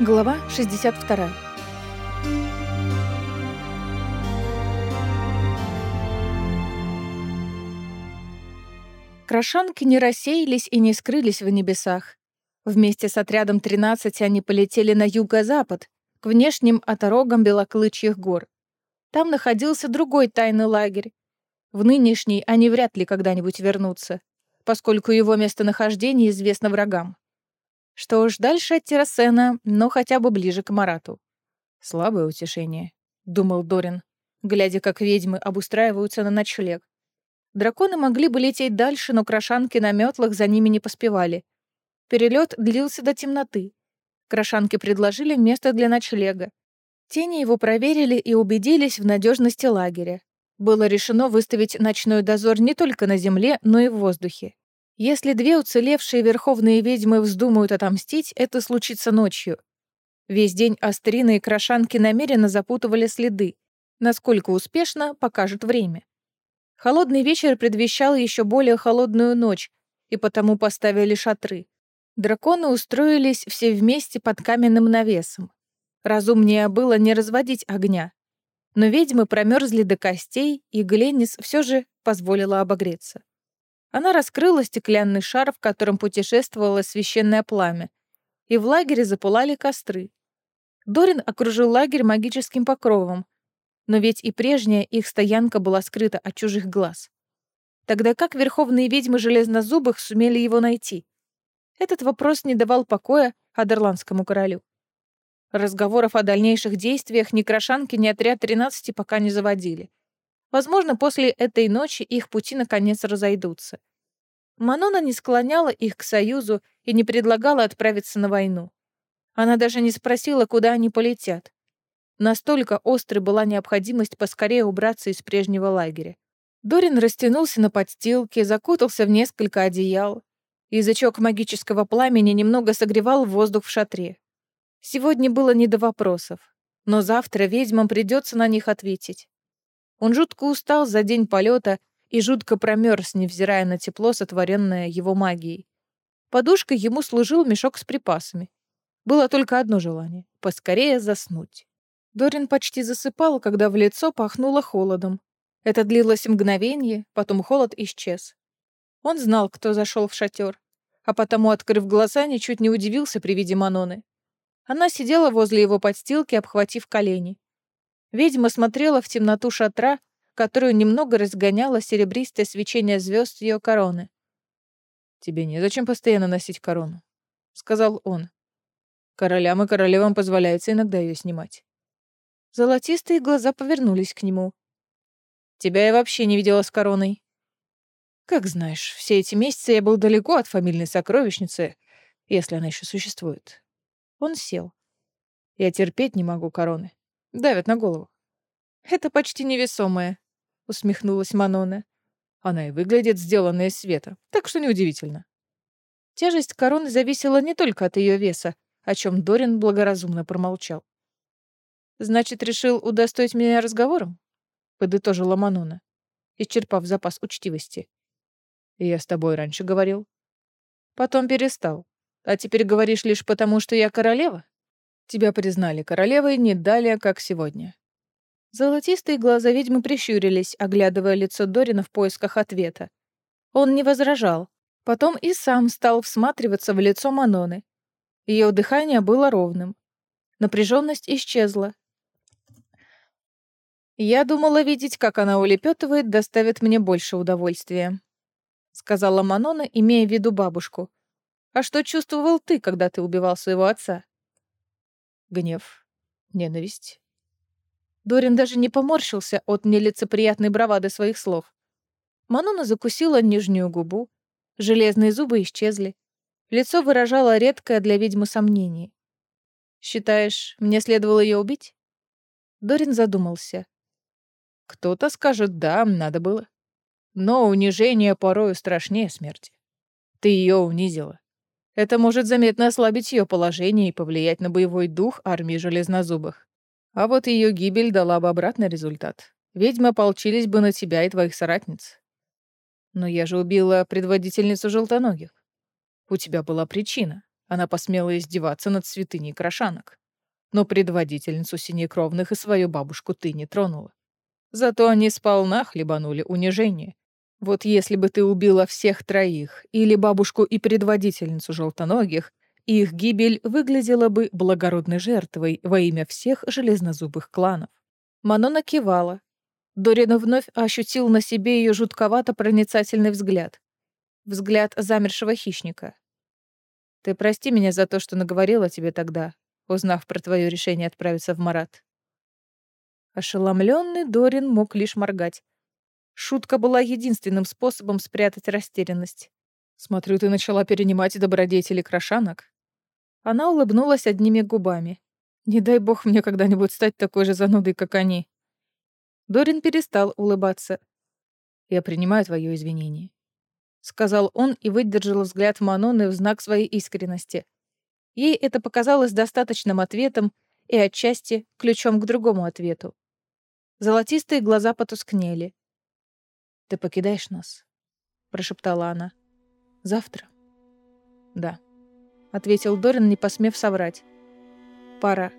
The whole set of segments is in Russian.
Глава 62. Крашанки не рассеялись и не скрылись в небесах. Вместе с отрядом 13 они полетели на юго-запад, к внешним оторогам Белоклычьих гор. Там находился другой тайный лагерь. В нынешний они вряд ли когда-нибудь вернутся, поскольку его местонахождение известно врагам. Что ж, дальше от Террасена, но хотя бы ближе к Марату. Слабое утешение, думал Дорин, глядя, как ведьмы обустраиваются на ночлег. Драконы могли бы лететь дальше, но крошанки на метлах за ними не поспевали. Перелет длился до темноты. Крошанки предложили место для ночлега. Тени его проверили и убедились в надежности лагеря. Было решено выставить ночной дозор не только на земле, но и в воздухе. Если две уцелевшие верховные ведьмы вздумают отомстить, это случится ночью. Весь день Астрина и Крошанки намеренно запутывали следы. Насколько успешно, покажет время. Холодный вечер предвещал еще более холодную ночь, и потому поставили шатры. Драконы устроились все вместе под каменным навесом. Разумнее было не разводить огня. Но ведьмы промерзли до костей, и Гленнис все же позволила обогреться. Она раскрыла стеклянный шар, в котором путешествовало священное пламя, и в лагере запылали костры. Дорин окружил лагерь магическим покровом, но ведь и прежняя их стоянка была скрыта от чужих глаз. Тогда как верховные ведьмы Железнозубых сумели его найти? Этот вопрос не давал покоя Адерландскому королю. Разговоров о дальнейших действиях ни Крошанки, ни отряд 13 пока не заводили. Возможно, после этой ночи их пути наконец разойдутся. Манона не склоняла их к союзу и не предлагала отправиться на войну. Она даже не спросила, куда они полетят. Настолько острой была необходимость поскорее убраться из прежнего лагеря. Дорин растянулся на подстилке, закутался в несколько одеял. Язычок магического пламени немного согревал воздух в шатре. Сегодня было не до вопросов, но завтра ведьмам придется на них ответить. Он жутко устал за день полета и жутко промерз, невзирая на тепло, сотворенное его магией. Подушкой ему служил мешок с припасами. Было только одно желание — поскорее заснуть. Дорин почти засыпал, когда в лицо пахнуло холодом. Это длилось мгновение, потом холод исчез. Он знал, кто зашел в шатер, а потому, открыв глаза, ничуть не удивился при виде Маноны. Она сидела возле его подстилки, обхватив колени. Ведьма смотрела в темноту шатра, которую немного разгоняло серебристое свечение звезд ее короны. «Тебе незачем постоянно носить корону», — сказал он. «Королям и королевам позволяется иногда ее снимать». Золотистые глаза повернулись к нему. «Тебя я вообще не видела с короной». «Как знаешь, все эти месяцы я был далеко от фамильной сокровищницы, если она еще существует». Он сел. «Я терпеть не могу короны. Давят на голову. Это почти невесомое, усмехнулась Манона. Она и выглядит сделанная из света, так что неудивительно. Тяжесть короны зависела не только от ее веса, о чем Дорин благоразумно промолчал. «Значит, решил удостоить меня разговором?» — подытожила Манона, исчерпав запас учтивости. «Я с тобой раньше говорил». «Потом перестал. А теперь говоришь лишь потому, что я королева?» Тебя признали королевой не далее, как сегодня». Золотистые глаза ведьмы прищурились, оглядывая лицо Дорина в поисках ответа. Он не возражал. Потом и сам стал всматриваться в лицо Маноны. Ее дыхание было ровным. Напряженность исчезла. «Я думала видеть, как она улепетывает, доставит мне больше удовольствия», — сказала Манона, имея в виду бабушку. «А что чувствовал ты, когда ты убивал своего отца?» Гнев, ненависть. Дорин даже не поморщился от нелицеприятной бравады своих слов. Мануна закусила нижнюю губу, железные зубы исчезли. Лицо выражало редкое для ведьмы сомнение. «Считаешь, мне следовало ее убить?» Дорин задумался. «Кто-то скажет, да, надо было. Но унижение порою страшнее смерти. Ты ее унизила. Это может заметно ослабить ее положение и повлиять на боевой дух армии железнозубых. А вот ее гибель дала бы обратный результат. Ведьмы ополчились бы на тебя и твоих соратниц. Но я же убила предводительницу желтоногих. У тебя была причина. Она посмела издеваться над святыней крошанок. Но предводительницу синекровных и свою бабушку ты не тронула. Зато они сполна хлебанули унижение. Вот если бы ты убила всех троих, или бабушку и предводительницу желтоногих, их гибель выглядела бы благородной жертвой во имя всех железнозубых кланов. Манона кивала. Дорин вновь ощутил на себе ее жутковато проницательный взгляд. Взгляд замершего хищника. «Ты прости меня за то, что наговорила тебе тогда, узнав про твое решение отправиться в Марат». Ошеломленный Дорин мог лишь моргать. Шутка была единственным способом спрятать растерянность. «Смотрю, ты начала перенимать добродетели крошанок». Она улыбнулась одними губами. «Не дай бог мне когда-нибудь стать такой же занудой, как они». Дорин перестал улыбаться. «Я принимаю твое извинение», — сказал он и выдержал взгляд Маноны в знак своей искренности. Ей это показалось достаточным ответом и отчасти ключом к другому ответу. Золотистые глаза потускнели. «Ты покидаешь нас?» — прошептала она. «Завтра?» «Да», — ответил Дорин, не посмев соврать. «Пора».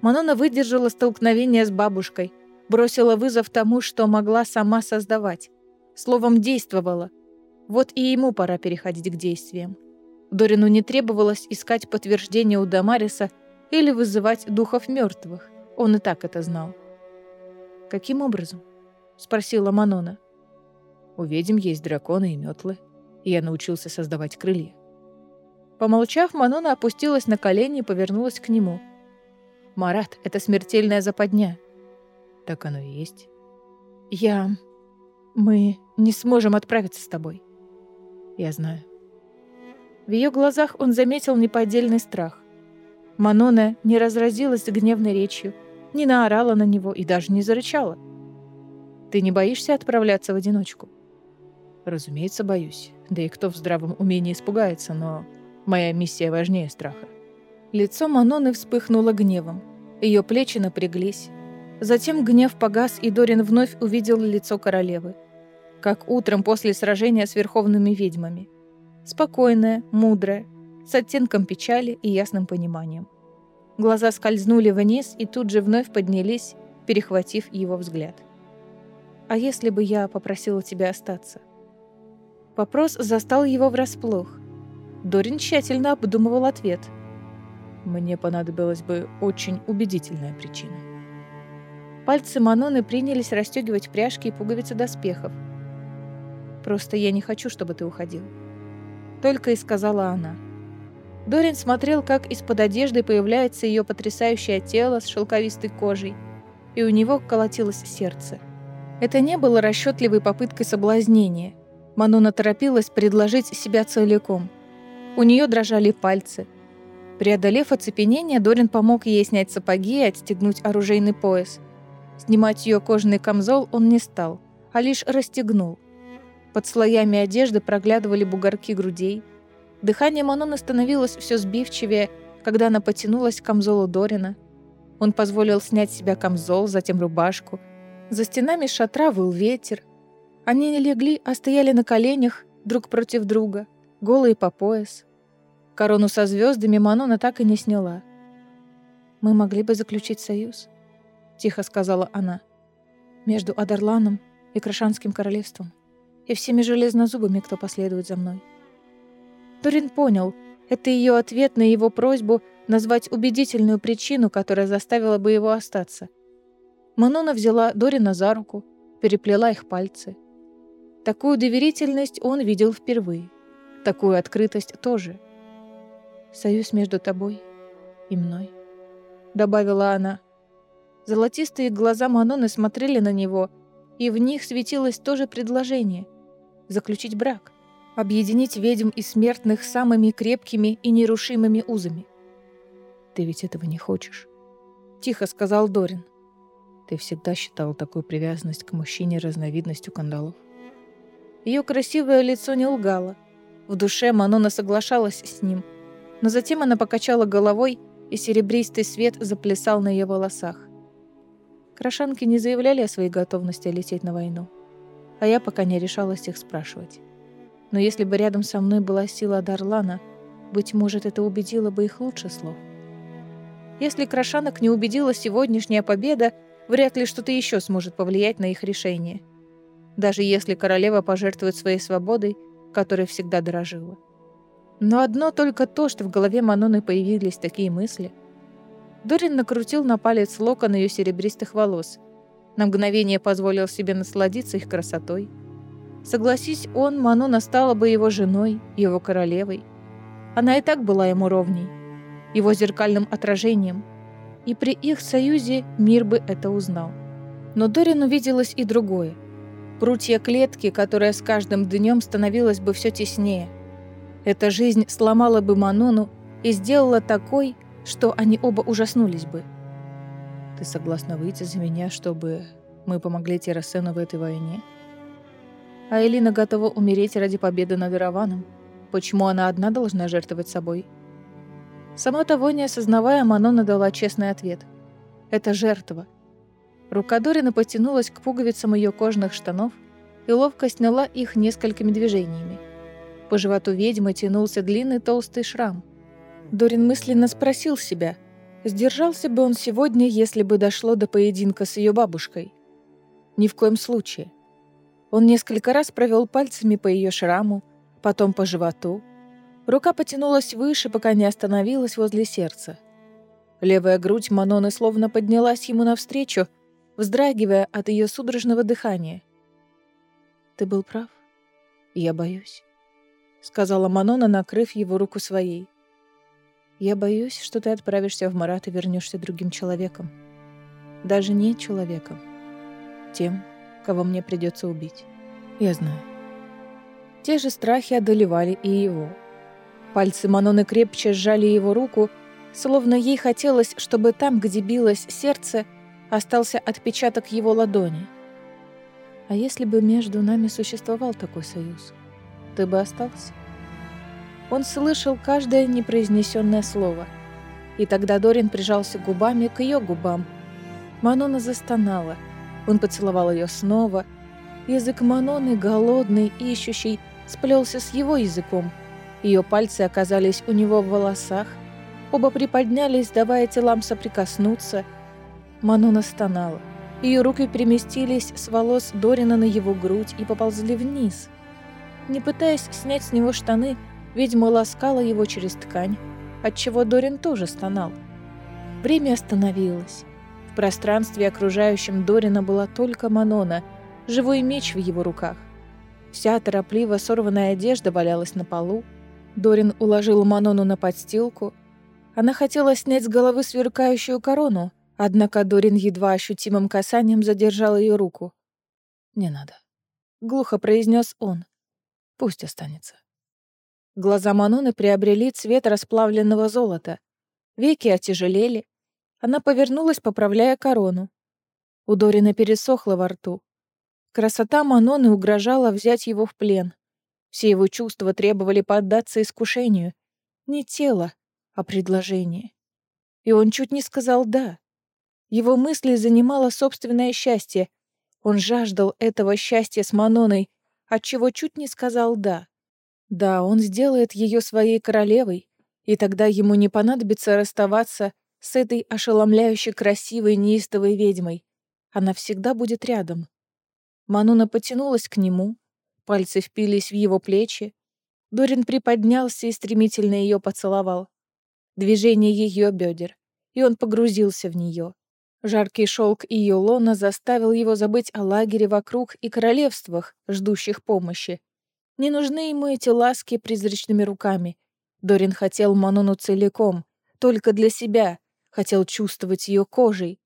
Манона выдержала столкновение с бабушкой, бросила вызов тому, что могла сама создавать. Словом, действовала. Вот и ему пора переходить к действиям. Дорину не требовалось искать подтверждение у Дамариса или вызывать духов мертвых. Он и так это знал. «Каким образом?» — спросила Манона. У ведьм есть драконы и метлы. И я научился создавать крылья. Помолчав, Манона опустилась на колени и повернулась к нему. «Марат, это смертельная западня». «Так оно и есть». «Я... Мы не сможем отправиться с тобой». «Я знаю». В ее глазах он заметил неподдельный страх. Манона не разразилась гневной речью, не наорала на него и даже не зарычала. «Ты не боишься отправляться в одиночку?» Разумеется, боюсь. Да и кто в здравом уме не испугается, но моя миссия важнее страха. Лицо Маноны вспыхнуло гневом. Ее плечи напряглись. Затем гнев погас, и Дорин вновь увидел лицо королевы. Как утром после сражения с верховными ведьмами. Спокойное, мудрое, с оттенком печали и ясным пониманием. Глаза скользнули вниз и тут же вновь поднялись, перехватив его взгляд. «А если бы я попросила тебя остаться?» Вопрос застал его врасплох. Дорин тщательно обдумывал ответ. «Мне понадобилась бы очень убедительная причина». Пальцы Маноны принялись расстегивать пряжки и пуговицы доспехов. «Просто я не хочу, чтобы ты уходил». Только и сказала она. Дорин смотрел, как из-под одежды появляется ее потрясающее тело с шелковистой кожей, и у него колотилось сердце. Это не было расчетливой попыткой соблазнения – Мануна торопилась предложить себя целиком. У нее дрожали пальцы. Преодолев оцепенение, Дорин помог ей снять сапоги и отстегнуть оружейный пояс. Снимать ее кожаный камзол он не стал, а лишь расстегнул. Под слоями одежды проглядывали бугорки грудей. Дыхание Манона становилось все сбивчивее, когда она потянулась к камзолу Дорина. Он позволил снять с себя камзол, затем рубашку. За стенами шатра выл ветер, они не легли, а стояли на коленях друг против друга, голые по пояс. Корону со звездами Манона так и не сняла. «Мы могли бы заключить союз», — тихо сказала она, «между Адарланом и Крашанским королевством и всеми железнозубами, кто последует за мной». Торин понял, это ее ответ на его просьбу назвать убедительную причину, которая заставила бы его остаться. Манона взяла Дорина за руку, переплела их пальцы — Такую доверительность он видел впервые. Такую открытость тоже. «Союз между тобой и мной», — добавила она. Золотистые глаза Маноны смотрели на него, и в них светилось тоже предложение — заключить брак, объединить ведьм и смертных самыми крепкими и нерушимыми узами. «Ты ведь этого не хочешь», — тихо сказал Дорин. «Ты всегда считал такую привязанность к мужчине разновидностью кандалов. Ее красивое лицо не лгало. В душе Манона соглашалась с ним. Но затем она покачала головой, и серебристый свет заплясал на ее волосах. Крашанки не заявляли о своей готовности лететь на войну. А я пока не решалась их спрашивать. Но если бы рядом со мной была сила Дарлана, Быть может, это убедило бы их лучше слов. Если Крашанок не убедила сегодняшняя победа, вряд ли что-то еще сможет повлиять на их решение. Даже если королева пожертвует своей свободой, которой всегда дорожила. Но одно только то, что в голове Маноны появились такие мысли. Дорин накрутил на палец локон ее серебристых волос. На мгновение позволил себе насладиться их красотой. Согласись он, Манона стала бы его женой, его королевой. Она и так была ему ровней, его зеркальным отражением. И при их союзе мир бы это узнал. Но Дорин увиделось и другое. Прутья клетки, которая с каждым днем становилась бы все теснее – эта жизнь сломала бы Манону и сделала такой, что они оба ужаснулись бы. Ты согласна выйти за меня, чтобы мы помогли Террасену в этой войне? А Элина готова умереть ради победы над Ираваном. Почему она одна должна жертвовать собой? Сама того не осознавая, Манона дала честный ответ. Это жертва. Рука Дорина потянулась к пуговицам ее кожаных штанов и ловко сняла их несколькими движениями. По животу ведьмы тянулся длинный толстый шрам. Дорин мысленно спросил себя, сдержался бы он сегодня, если бы дошло до поединка с ее бабушкой. Ни в коем случае. Он несколько раз провел пальцами по ее шраму, потом по животу. Рука потянулась выше, пока не остановилась возле сердца. Левая грудь Маноны словно поднялась ему навстречу, вздрагивая от ее судорожного дыхания. «Ты был прав. Я боюсь» сказала Манона, накрыв его руку своей. Я боюсь, что ты отправишься в Марат и вернешься другим человеком. Даже не человеком. Тем, кого мне придется убить. Я знаю. Те же страхи одолевали и его. Пальцы Маноны крепче сжали его руку, словно ей хотелось, чтобы там, где билось сердце, остался отпечаток его ладони. А если бы между нами существовал такой союз? ты бы остался. Он слышал каждое непроизнесенное слово. И тогда Дорин прижался губами к ее губам. Манона застонала. Он поцеловал ее снова. Язык Маноны, голодный, ищущий, сплелся с его языком. Ее пальцы оказались у него в волосах. Оба приподнялись, давая телам соприкоснуться. Манона стонала. Ее руки переместились с волос Дорина на его грудь и поползли вниз – не пытаясь снять с него штаны, ведьма ласкала его через ткань, отчего Дорин тоже стонал. Время остановилось. В пространстве, окружающем Дорина, была только Манона, живой меч в его руках. Вся торопливо сорванная одежда валялась на полу. Дорин уложил Манону на подстилку. Она хотела снять с головы сверкающую корону, однако Дорин едва ощутимым касанием задержал ее руку. «Не надо», — глухо произнес он. Пусть останется. Глаза Маноны приобрели цвет расплавленного золота. Веки отяжелели. Она повернулась, поправляя корону. У Дорина пересохло во рту. Красота Маноны угрожала взять его в плен. Все его чувства требовали поддаться искушению. Не тело, а предложение. И он чуть не сказал «да». Его мысли занимало собственное счастье. Он жаждал этого счастья с Маноной, отчего чуть не сказал «да». Да, он сделает ее своей королевой, и тогда ему не понадобится расставаться с этой ошеломляюще красивой неистовой ведьмой. Она всегда будет рядом. Мануна потянулась к нему, пальцы впились в его плечи. Дорин приподнялся и стремительно ее поцеловал. Движение ее бедер, и он погрузился в нее. Жаркий шелк ее лона заставил его забыть о лагере вокруг и королевствах, ждущих помощи. Не нужны ему эти ласки призрачными руками. Дорин хотел Манону целиком, только для себя, хотел чувствовать ее кожей.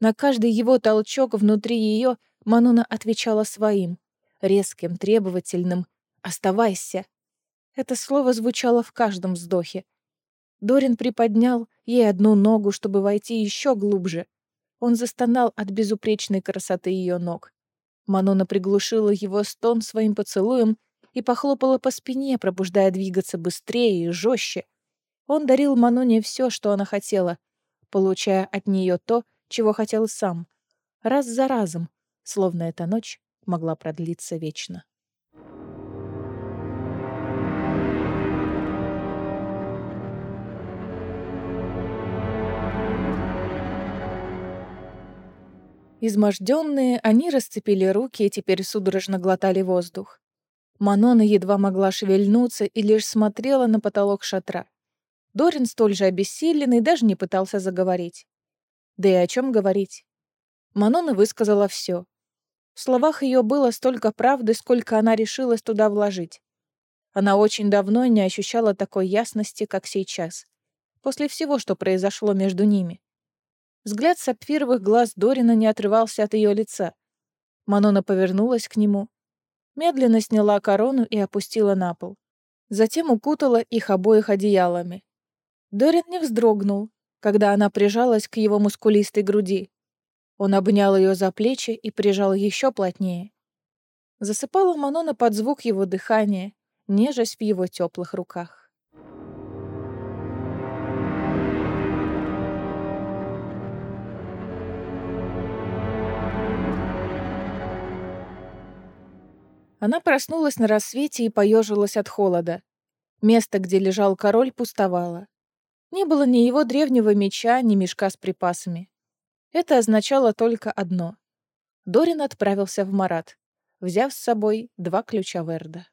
На каждый его толчок внутри ее Манона отвечала своим, резким, требовательным «Оставайся». Это слово звучало в каждом вздохе. Дорин приподнял ей одну ногу, чтобы войти еще глубже. Он застонал от безупречной красоты ее ног. Манона приглушила его стон своим поцелуем и похлопала по спине, пробуждая двигаться быстрее и жестче. Он дарил Маноне все, что она хотела, получая от нее то, чего хотел сам, раз за разом, словно эта ночь могла продлиться вечно. Изможденные, они расцепили руки и теперь судорожно глотали воздух. Манона едва могла шевельнуться и лишь смотрела на потолок шатра. Дорин столь же обессиленный даже не пытался заговорить. Да и о чем говорить? Манона высказала все. В словах ее было столько правды, сколько она решилась туда вложить. Она очень давно не ощущала такой ясности, как сейчас, после всего, что произошло между ними. Взгляд сапфировых глаз Дорина не отрывался от ее лица. Манона повернулась к нему, медленно сняла корону и опустила на пол. Затем укутала их обоих одеялами. Дорин не вздрогнул, когда она прижалась к его мускулистой груди. Он обнял ее за плечи и прижал еще плотнее. Засыпала Манона под звук его дыхания, нежась в его теплых руках. Она проснулась на рассвете и поежилась от холода. Место, где лежал король, пустовало. Не было ни его древнего меча, ни мешка с припасами. Это означало только одно. Дорин отправился в Марат, взяв с собой два ключа Верда.